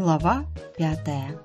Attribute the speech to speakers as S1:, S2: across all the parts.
S1: Глава пятая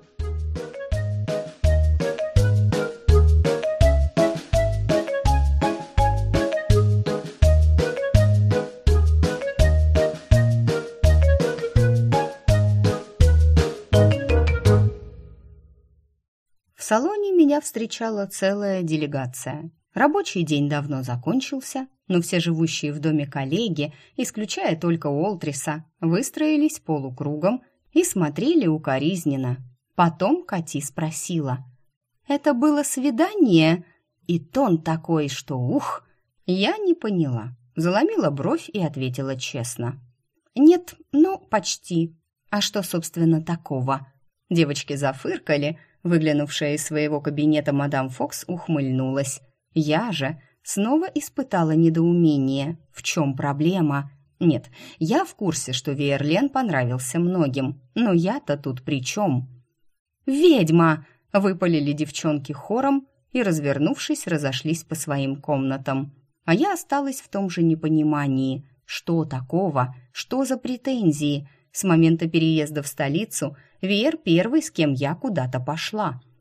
S1: В салоне меня встречала целая делегация. Рабочий день давно закончился, но все живущие в доме коллеги, исключая только Уолтриса, выстроились полукругом и смотрели укоризненно. Потом Кати спросила. «Это было свидание?» И тон такой, что ух! Я не поняла. Заломила бровь и ответила честно. «Нет, ну, почти. А что, собственно, такого?» Девочки зафыркали, выглянувшая из своего кабинета мадам Фокс ухмыльнулась. Я же снова испытала недоумение. В чем проблема? Нет, я в курсе, что Верлен понравился многим, но я-то тут при чем? «Ведьма!» — выпалили девчонки хором и, развернувшись, разошлись по своим комнатам. А я осталась в том же непонимании. Что такого? Что за претензии? С момента переезда в столицу Вер первый, с кем я куда-то пошла —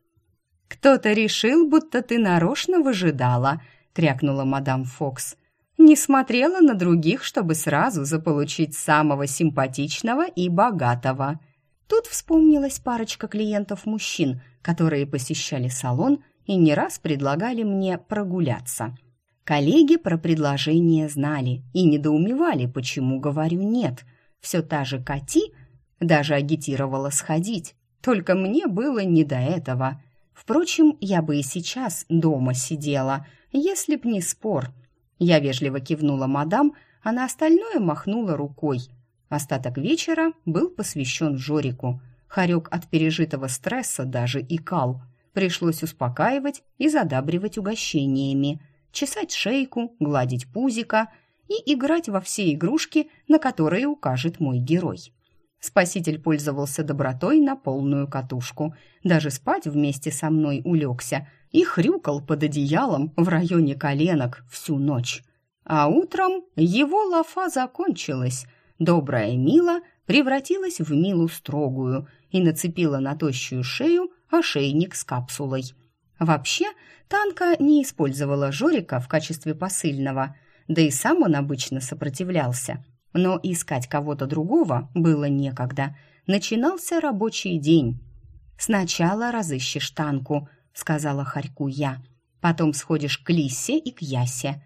S1: «Кто-то решил, будто ты нарочно выжидала», — крякнула мадам Фокс. «Не смотрела на других, чтобы сразу заполучить самого симпатичного и богатого». Тут вспомнилась парочка клиентов-мужчин, которые посещали салон и не раз предлагали мне прогуляться. Коллеги про предложение знали и недоумевали, почему говорю «нет». Все та же Кати даже агитировала сходить, только мне было не до этого — Впрочем, я бы и сейчас дома сидела, если б не спор. Я вежливо кивнула мадам, а на остальное махнула рукой. Остаток вечера был посвящен Жорику. Харек от пережитого стресса даже икал. Пришлось успокаивать и задабривать угощениями, чесать шейку, гладить пузика и играть во все игрушки, на которые укажет мой герой. Спаситель пользовался добротой на полную катушку. Даже спать вместе со мной улегся и хрюкал под одеялом в районе коленок всю ночь. А утром его лафа закончилась. Добрая Мила превратилась в Милу строгую и нацепила на тощую шею ошейник с капсулой. Вообще, Танка не использовала Жорика в качестве посыльного, да и сам он обычно сопротивлялся – но искать кого-то другого было некогда. Начинался рабочий день. «Сначала разыщешь танку», — сказала Харьку я. «Потом сходишь к Лисе и к Ясе».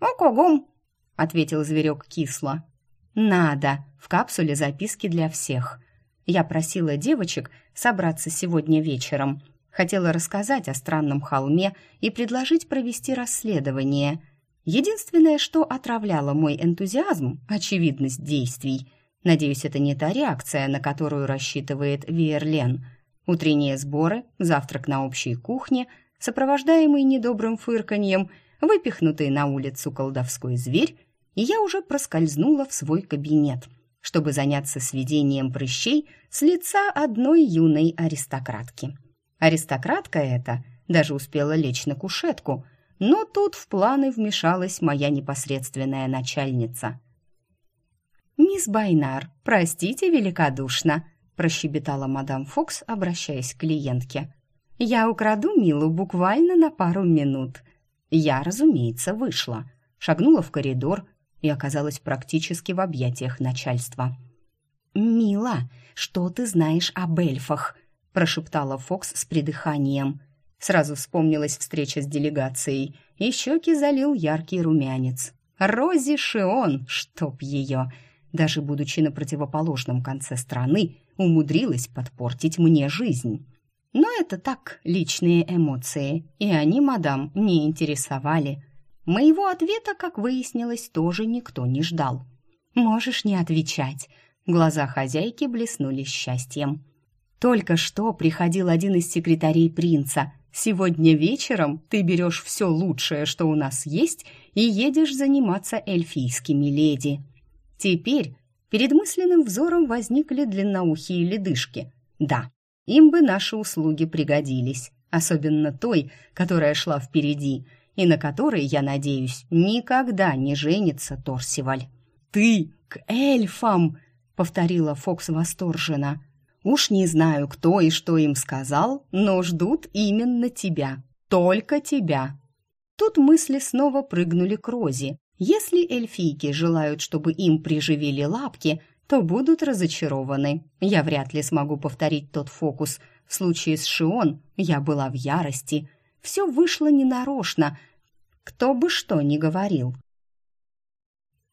S1: «Окогом», — ответил зверек кисло. «Надо. В капсуле записки для всех». Я просила девочек собраться сегодня вечером. Хотела рассказать о странном холме и предложить провести расследование — Единственное, что отравляло мой энтузиазм – очевидность действий. Надеюсь, это не та реакция, на которую рассчитывает Виерлен. Утренние сборы, завтрак на общей кухне, сопровождаемый недобрым фырканьем, выпихнутый на улицу колдовской зверь, и я уже проскользнула в свой кабинет, чтобы заняться сведением прыщей с лица одной юной аристократки. Аристократка эта даже успела лечь на кушетку – но тут в планы вмешалась моя непосредственная начальница. «Мисс Байнар, простите великодушно», – прощебетала мадам Фокс, обращаясь к клиентке. «Я украду Милу буквально на пару минут». Я, разумеется, вышла, шагнула в коридор и оказалась практически в объятиях начальства. «Мила, что ты знаешь об эльфах?» – прошептала Фокс с придыханием – Сразу вспомнилась встреча с делегацией, и щеки залил яркий румянец. Рози Шион, чтоб ее! Даже будучи на противоположном конце страны, умудрилась подпортить мне жизнь. Но это так, личные эмоции, и они, мадам, не интересовали. Моего ответа, как выяснилось, тоже никто не ждал. «Можешь не отвечать». Глаза хозяйки блеснули счастьем. Только что приходил один из секретарей принца – Сегодня вечером ты берешь все лучшее, что у нас есть, и едешь заниматься эльфийскими леди. Теперь перед мысленным взором возникли длинноухие ледышки. Да, им бы наши услуги пригодились, особенно той, которая шла впереди, и на которой, я надеюсь, никогда не женится Торсиваль. «Ты к эльфам!» — повторила Фокс восторженно. Уж не знаю, кто и что им сказал, но ждут именно тебя. Только тебя. Тут мысли снова прыгнули к Розе. Если эльфийки желают, чтобы им приживили лапки, то будут разочарованы. Я вряд ли смогу повторить тот фокус. В случае с Шион я была в ярости. Все вышло ненарочно. Кто бы что ни говорил.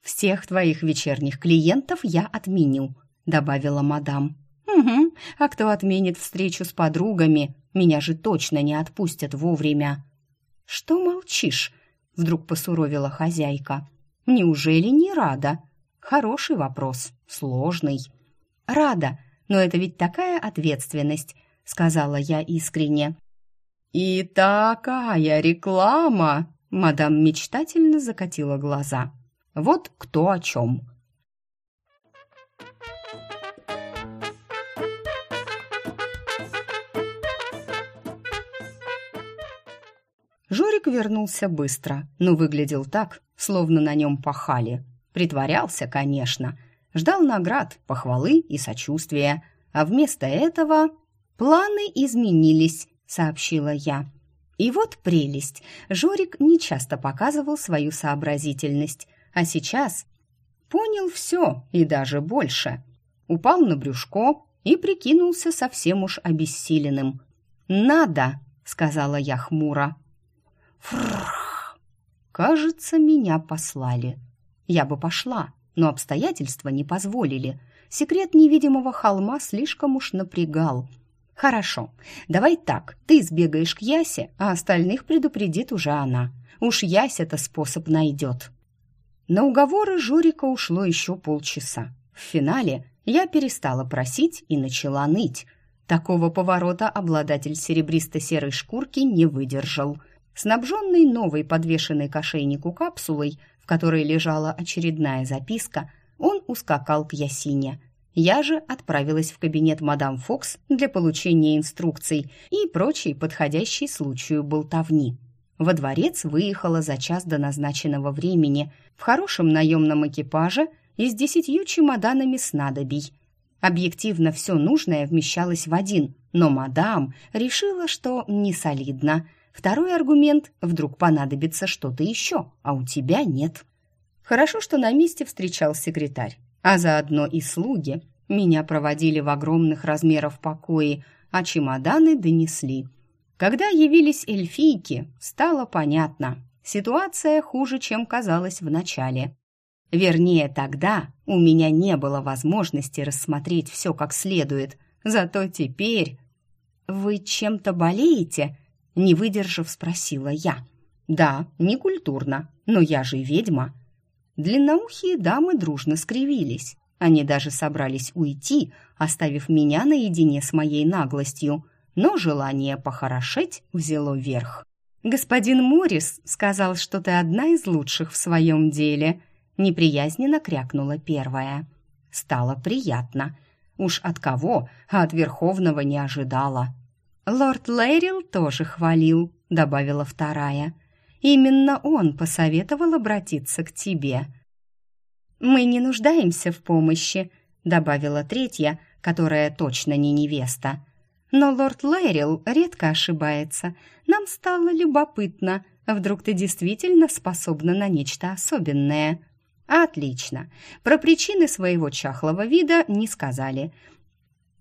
S1: «Всех твоих вечерних клиентов я отменю», — добавила мадам. «Угу, а кто отменит встречу с подругами? Меня же точно не отпустят вовремя». «Что молчишь?» — вдруг посуровила хозяйка. «Неужели не рада?» «Хороший вопрос, сложный». «Рада, но это ведь такая ответственность», — сказала я искренне. «И такая реклама!» — мадам мечтательно закатила глаза. «Вот кто о чем». Жорик вернулся быстро, но выглядел так, словно на нем пахали. Притворялся, конечно. Ждал наград, похвалы и сочувствия. А вместо этого планы изменились, сообщила я. И вот прелесть. Жорик нечасто показывал свою сообразительность, а сейчас понял все и даже больше. Упал на брюшко и прикинулся совсем уж обессиленным. «Надо!» — сказала я хмуро. Фрррр. Кажется, меня послали. Я бы пошла, но обстоятельства не позволили. Секрет невидимого холма слишком уж напрягал. Хорошо, давай так, ты сбегаешь к Ясе, а остальных предупредит уже она. Уж Яся-то способ найдет. На уговоры Журика ушло еще полчаса. В финале я перестала просить и начала ныть. Такого поворота обладатель серебристо-серой шкурки не выдержал – Снабженный новой подвешенной к ошейнику капсулой, в которой лежала очередная записка, он ускакал к Ясине. Я же отправилась в кабинет мадам Фокс для получения инструкций и прочей подходящей случаю болтовни. Во дворец выехала за час до назначенного времени в хорошем наемном экипаже и с десятью чемоданами снадобий. Объективно все нужное вмещалось в один, но мадам решила, что не солидно – Второй аргумент – вдруг понадобится что-то еще, а у тебя нет. Хорошо, что на месте встречал секретарь, а заодно и слуги. Меня проводили в огромных размеров покои, а чемоданы донесли. Когда явились эльфийки, стало понятно. Ситуация хуже, чем казалось в начале. Вернее, тогда у меня не было возможности рассмотреть все как следует. Зато теперь... «Вы чем-то болеете?» Не выдержав, спросила я. «Да, не культурно, но я же ведьма». Длинноухие дамы дружно скривились. Они даже собрались уйти, оставив меня наедине с моей наглостью. Но желание похорошеть взяло верх. «Господин Моррис сказал, что ты одна из лучших в своем деле», неприязненно крякнула первая. Стало приятно. Уж от кого, а от Верховного не ожидала. «Лорд Лэрил тоже хвалил», — добавила вторая. «Именно он посоветовал обратиться к тебе». «Мы не нуждаемся в помощи», — добавила третья, которая точно не невеста. «Но лорд Лэрил редко ошибается. Нам стало любопытно. Вдруг ты действительно способна на нечто особенное?» «Отлично. Про причины своего чахлого вида не сказали.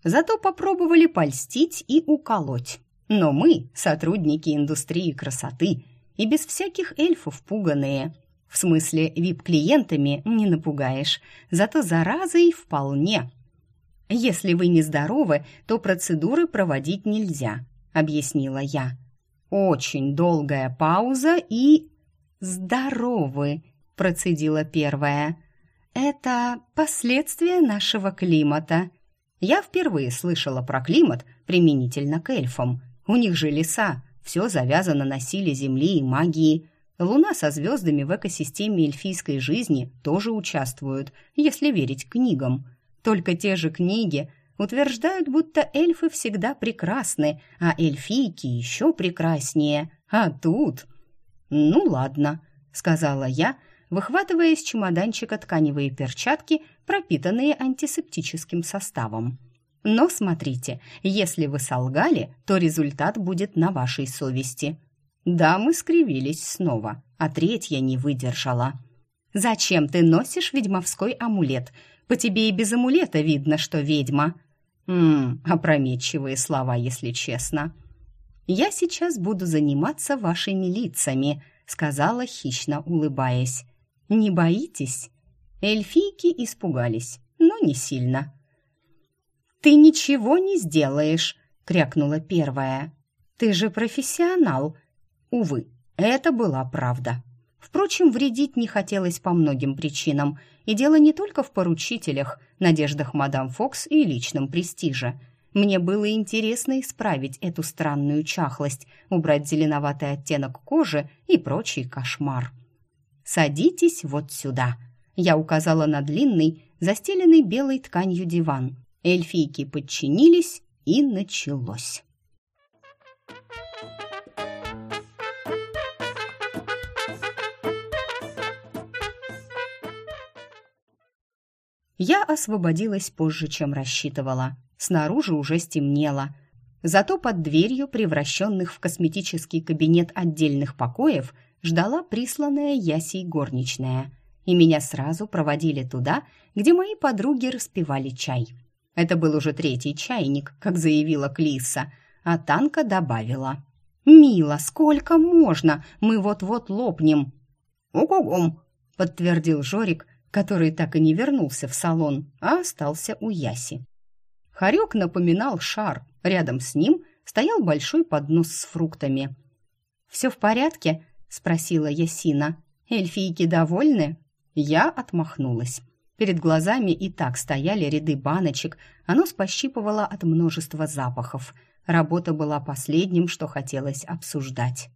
S1: Зато попробовали польстить и уколоть. Но мы, сотрудники индустрии красоты, и без всяких эльфов пуганые. В смысле, вип-клиентами не напугаешь, зато заразой вполне. Если вы нездоровы, то процедуры проводить нельзя, объяснила я. Очень долгая пауза и... Здоровы, процедила первая. Это последствия нашего климата, я впервые слышала про климат применительно к эльфам. У них же леса, все завязано на силе земли и магии. Луна со звездами в экосистеме эльфийской жизни тоже участвуют, если верить книгам. Только те же книги утверждают, будто эльфы всегда прекрасны, а эльфийки еще прекраснее. А тут... «Ну ладно», — сказала я, выхватывая из чемоданчика тканевые перчатки, пропитанные антисептическим составом. Но смотрите, если вы солгали, то результат будет на вашей совести. Дамы скривились снова, а третья не выдержала. «Зачем ты носишь ведьмовской амулет? По тебе и без амулета видно, что ведьма». «Ммм, опрометчивые слова, если честно». «Я сейчас буду заниматься вашими лицами», — сказала хищно, улыбаясь. «Не боитесь?» Эльфийки испугались, но не сильно. «Ты ничего не сделаешь», — крякнула первая. «Ты же профессионал». Увы, это была правда. Впрочем, вредить не хотелось по многим причинам, и дело не только в поручителях, надеждах мадам Фокс и личном престиже. Мне было интересно исправить эту странную чахлость, убрать зеленоватый оттенок кожи и прочий кошмар. «Садитесь вот сюда», — я указала на длинный, застеленный белой тканью диван. Эльфийки подчинились, и началось. Я освободилась позже, чем рассчитывала. Снаружи уже стемнело. Зато под дверью, превращенных в косметический кабинет отдельных покоев, ждала присланная Ясей горничная. И меня сразу проводили туда, где мои подруги распивали чай. Это был уже третий чайник, как заявила Клиса, а Танка добавила. «Мила, сколько можно? Мы вот-вот лопнем». «Угу-гум», — подтвердил Жорик, который так и не вернулся в салон, а остался у Яси. Харек напоминал шар. Рядом с ним стоял большой поднос с фруктами. «Все в порядке?» — спросила Ясина. «Эльфийки довольны?» Я отмахнулась. Перед глазами и так стояли ряды баночек, а нос от множества запахов. Работа была последним, что хотелось обсуждать.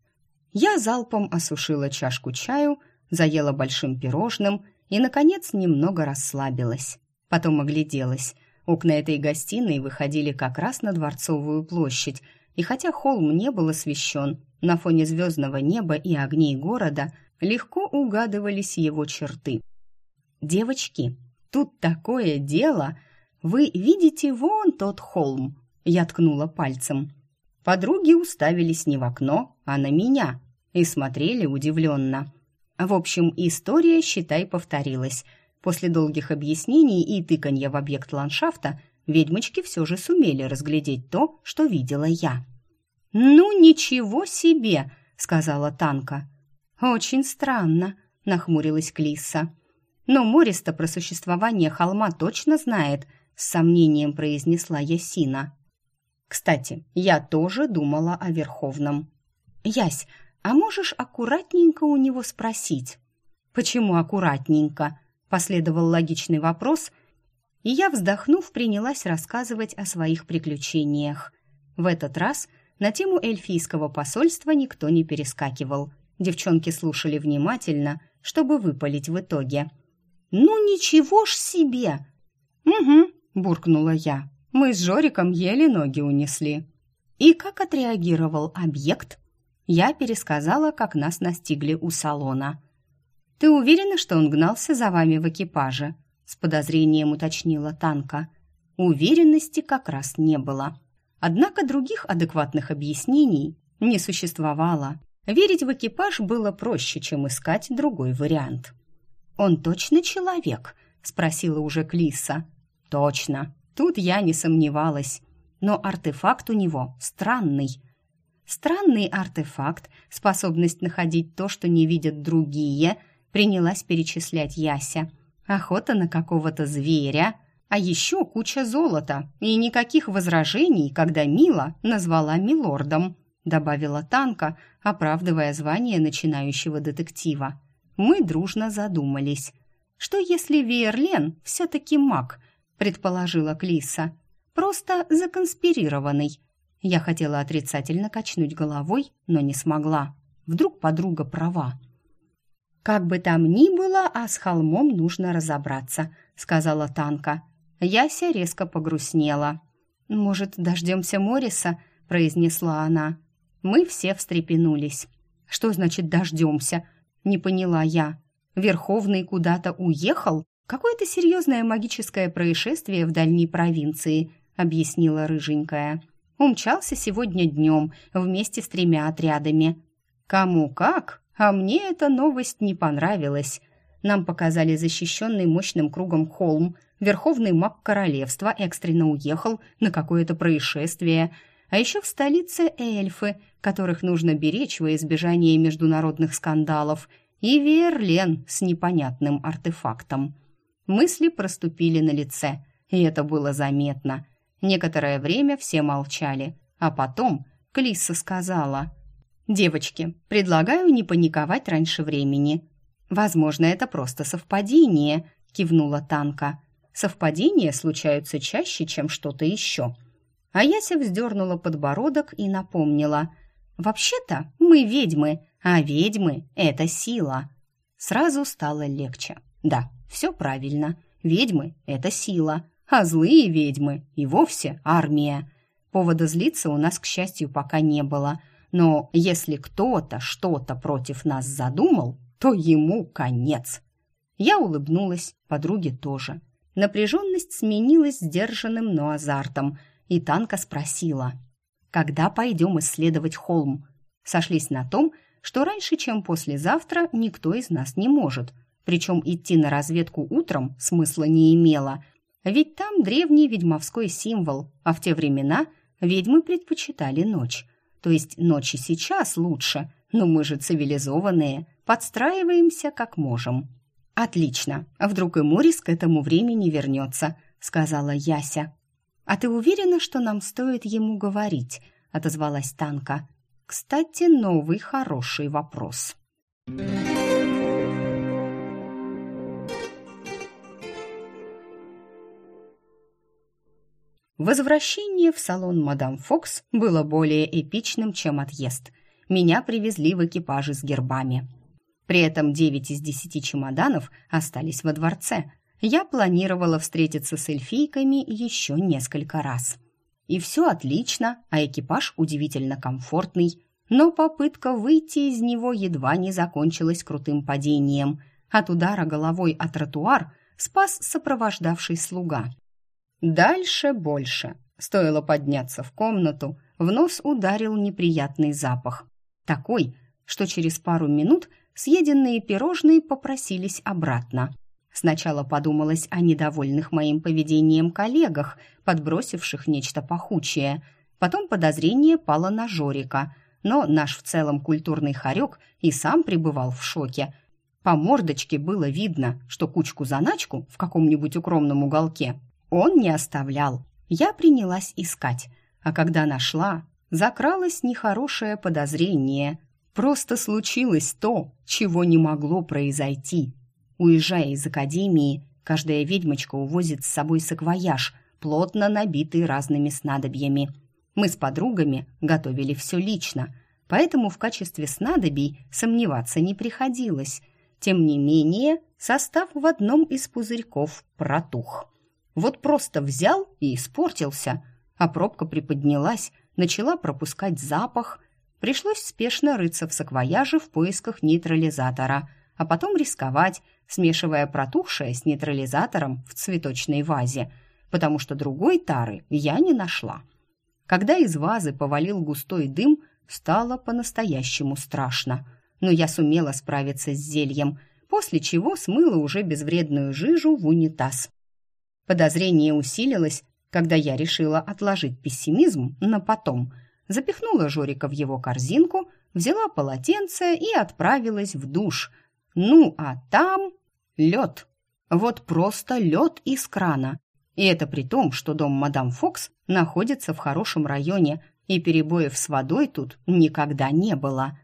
S1: Я залпом осушила чашку чаю, заела большим пирожным и, наконец, немного расслабилась. Потом огляделась. Окна этой гостиной выходили как раз на Дворцовую площадь, и хотя холм не был освещен, на фоне звездного неба и огней города легко угадывались его черты. «Девочки, тут такое дело! Вы видите вон тот холм?» Я ткнула пальцем. Подруги уставились не в окно, а на меня и смотрели удивленно. В общем, история, считай, повторилась. После долгих объяснений и тыканья в объект ландшафта ведьмочки все же сумели разглядеть то, что видела я. «Ну, ничего себе!» — сказала Танка. «Очень странно», — нахмурилась Клисса. «Но Мориста про существование холма точно знает», — с сомнением произнесла Ясина. «Кстати, я тоже думала о Верховном». «Ясь, а можешь аккуратненько у него спросить?» «Почему аккуратненько?» – последовал логичный вопрос, и я, вздохнув, принялась рассказывать о своих приключениях. В этот раз на тему эльфийского посольства никто не перескакивал. Девчонки слушали внимательно, чтобы выпалить в итоге. «Ну ничего ж себе!» «Угу», – буркнула я. «Мы с Жориком еле ноги унесли». «И как отреагировал объект?» Я пересказала, как нас настигли у салона. «Ты уверена, что он гнался за вами в экипаже?» С подозрением уточнила Танка. Уверенности как раз не было. Однако других адекватных объяснений не существовало. Верить в экипаж было проще, чем искать другой вариант. «Он точно человек?» – спросила уже Клиса. «Точно. Тут я не сомневалась. Но артефакт у него странный. Странный артефакт, способность находить то, что не видят другие, принялась перечислять Яся. Охота на какого-то зверя, а еще куча золота и никаких возражений, когда Мила назвала милордом, добавила Танка, оправдывая звание начинающего детектива. Мы дружно задумались. Что если Виерлен все-таки маг, предположила Клиса. Просто законспирированный, я хотела отрицательно качнуть головой, но не смогла. Вдруг подруга права. «Как бы там ни было, а с холмом нужно разобраться», — сказала Танка. Яся резко погрустнела. «Может, дождемся Мориса?» — произнесла она. Мы все встрепенулись. «Что значит «дождемся»?» — не поняла я. «Верховный куда-то уехал? Какое-то серьезное магическое происшествие в дальней провинции. объяснила рыженькая. «Умчался сегодня днем вместе с тремя отрядами». «Кому как, а мне эта новость не понравилась». Нам показали защищенный мощным кругом холм. Верховный маг королевства экстренно уехал на какое-то происшествие. А еще в столице эльфы, которых нужно беречь во избежание международных скандалов, и Верлен с непонятным артефактом. Мысли проступили на лице, и это было заметно. Некоторое время все молчали, а потом Клисса сказала: "Девочки, предлагаю не паниковать раньше времени. Возможно, это просто совпадение, кивнула Танка. Совпадения случаются чаще, чем что-то еще. А Яся вздернула подбородок и напомнила: "Вообще-то мы ведьмы, а ведьмы это сила". Сразу стало легче. Да, все правильно. Ведьмы это сила, а злые ведьмы и вовсе армия. Повода злиться у нас, к счастью, пока не было. Но если кто-то что-то против нас задумал, то ему конец. Я улыбнулась, подруге тоже. Напряженность сменилась сдержанным, но азартом, и Танка спросила, «Когда пойдем исследовать холм?» Сошлись на том, что раньше, чем послезавтра, никто из нас не может. Причем идти на разведку утром смысла не имело, ведь там древний ведьмовской символ, а в те времена ведьмы предпочитали ночь. То есть ночи сейчас лучше, но мы же цивилизованные, подстраиваемся как можем. Отлично. Вдруг и Морис к этому времени вернется, сказала Яся. А ты уверена, что нам стоит ему говорить? отозвалась Танка. Кстати, новый хороший вопрос. Возвращение в салон мадам Фокс было более эпичным, чем отъезд – меня привезли в экипаже с гербами. При этом девять из десяти чемоданов остались во дворце. Я планировала встретиться с эльфийками еще несколько раз. И все отлично, а экипаж удивительно комфортный. Но попытка выйти из него едва не закончилась крутым падением. От удара головой о тротуар спас сопровождавший слуга. Дальше больше. Стоило подняться в комнату, в нос ударил неприятный запах. Такой, что через пару минут съеденные пирожные попросились обратно. Сначала подумалось о недовольных моим поведением коллегах, подбросивших нечто пахучее. Потом подозрение пало на Жорика, но наш в целом культурный хорек и сам пребывал в шоке. По мордочке было видно, что кучку-заначку в каком-нибудь укромном уголке он не оставлял. Я принялась искать, а когда нашла, закралось нехорошее подозрение. Просто случилось то, чего не могло произойти. Уезжая из академии, каждая ведьмочка увозит с собой саквояж, плотно набитый разными снадобьями. Мы с подругами готовили все лично, поэтому в качестве снадобий сомневаться не приходилось. Тем не менее, состав в одном из пузырьков протух. Вот просто взял и испортился, а пробка приподнялась, начала пропускать запах. Пришлось спешно рыться в саквояже в поисках нейтрализатора, а потом рисковать, смешивая протухшее с нейтрализатором в цветочной вазе, потому что другой тары я не нашла. Когда из вазы повалил густой дым, стало по-настоящему страшно. Но я сумела справиться с зельем, после чего смыла уже безвредную жижу в унитаз. Подозрение усилилось, когда я решила отложить пессимизм на потом, запихнула Жорика в его корзинку, взяла полотенце и отправилась в душ. Ну, а там лед. Вот просто лед из крана. И это при том, что дом мадам Фокс находится в хорошем районе, и перебоев с водой тут никогда не было.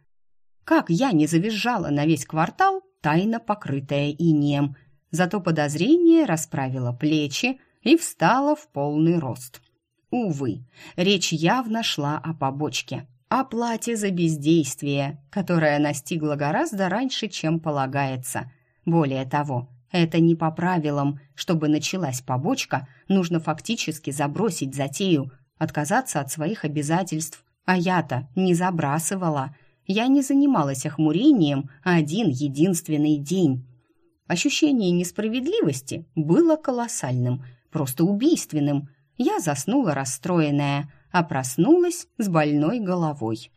S1: Как я не завизжала на весь квартал, тайно покрытая инеем. Зато подозрение расправило плечи, и встала в полный рост. Увы, речь явно шла о побочке, о плате за бездействие, которое настигло гораздо раньше, чем полагается. Более того, это не по правилам. Чтобы началась побочка, нужно фактически забросить затею, отказаться от своих обязательств. А я-то не забрасывала. Я не занималась охмурением один единственный день. Ощущение несправедливости было колоссальным – просто убийственным. Я заснула расстроенная, а проснулась с больной головой.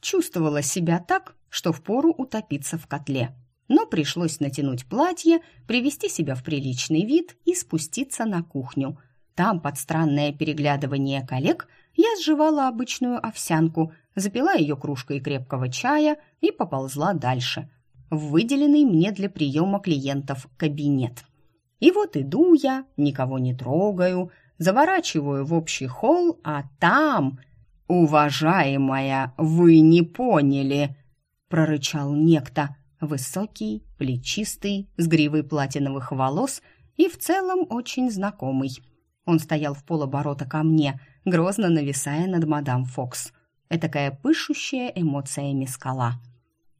S1: Чувствовала себя так, что впору утопиться в котле. Но пришлось натянуть платье, привести себя в приличный вид и спуститься на кухню. Там, под странное переглядывание коллег, я сживала обычную овсянку, запила ее кружкой крепкого чая и поползла дальше, в выделенный мне для приема клиентов кабинет. И вот иду я, никого не трогаю, заворачиваю в общий холл, а там... «Уважаемая, вы не поняли!» — прорычал некто, высокий, плечистый, с гривой платиновых волос и в целом очень знакомый. Он стоял в полоборота ко мне, грозно нависая над мадам Фокс. Этакая пышущая эмоциями скала.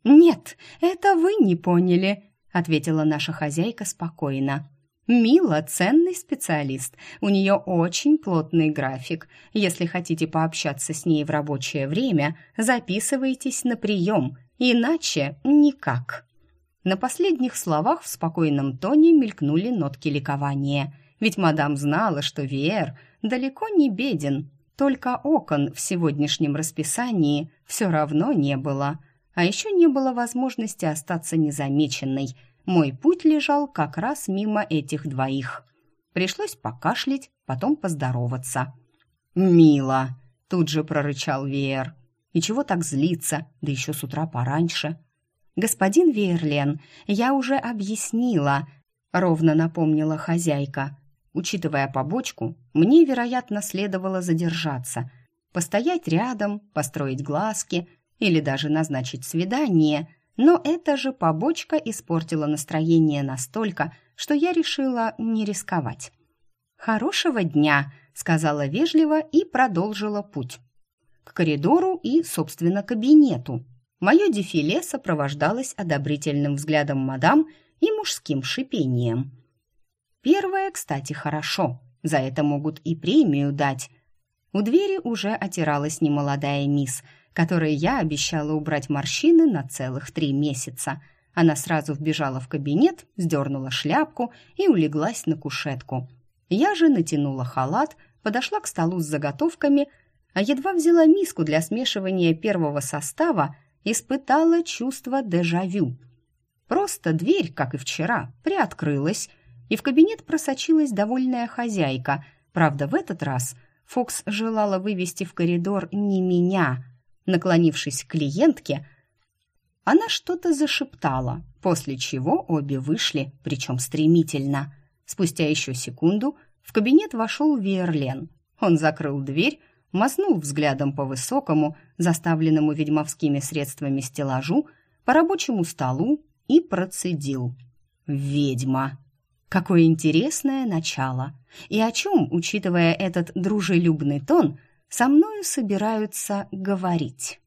S1: «Нет, это вы не поняли», — ответила наша хозяйка спокойно. Мила – ценный специалист. У нее очень плотный график. Если хотите пообщаться с ней в рабочее время, записывайтесь на прием, иначе никак. На последних словах в спокойном тоне мелькнули нотки ликования. Ведь мадам знала, что Виэр далеко не беден, только окон в сегодняшнем расписании все равно не было. А еще не было возможности остаться незамеченной – мой путь лежал как раз мимо этих двоих. Пришлось покашлять, потом поздороваться. «Мило!» — тут же прорычал Веер. «И чего так злиться, да еще с утра пораньше?» «Господин Веерлен, я уже объяснила», — ровно напомнила хозяйка. Учитывая побочку, мне, вероятно, следовало задержаться, постоять рядом, построить глазки или даже назначить свидание — но эта же побочка испортила настроение настолько, что я решила не рисковать. «Хорошего дня!» — сказала вежливо и продолжила путь. К коридору и, собственно, кабинету. Мое дефиле сопровождалось одобрительным взглядом мадам и мужским шипением. Первое, кстати, хорошо. За это могут и премию дать. У двери уже отиралась немолодая мисс — которой я обещала убрать морщины на целых три месяца. Она сразу вбежала в кабинет, сдернула шляпку и улеглась на кушетку. Я же натянула халат, подошла к столу с заготовками, а едва взяла миску для смешивания первого состава, испытала чувство дежавю. Просто дверь, как и вчера, приоткрылась, и в кабинет просочилась довольная хозяйка. Правда, в этот раз Фокс желала вывести в коридор не меня, Наклонившись к клиентке, она что-то зашептала, после чего обе вышли, причем стремительно. Спустя еще секунду в кабинет вошел Верлен. Он закрыл дверь, мазнул взглядом по высокому, заставленному ведьмовскими средствами стеллажу, по рабочему столу и процедил. «Ведьма!» Какое интересное начало! И о чем, учитывая этот дружелюбный тон, со мною собираются говорить.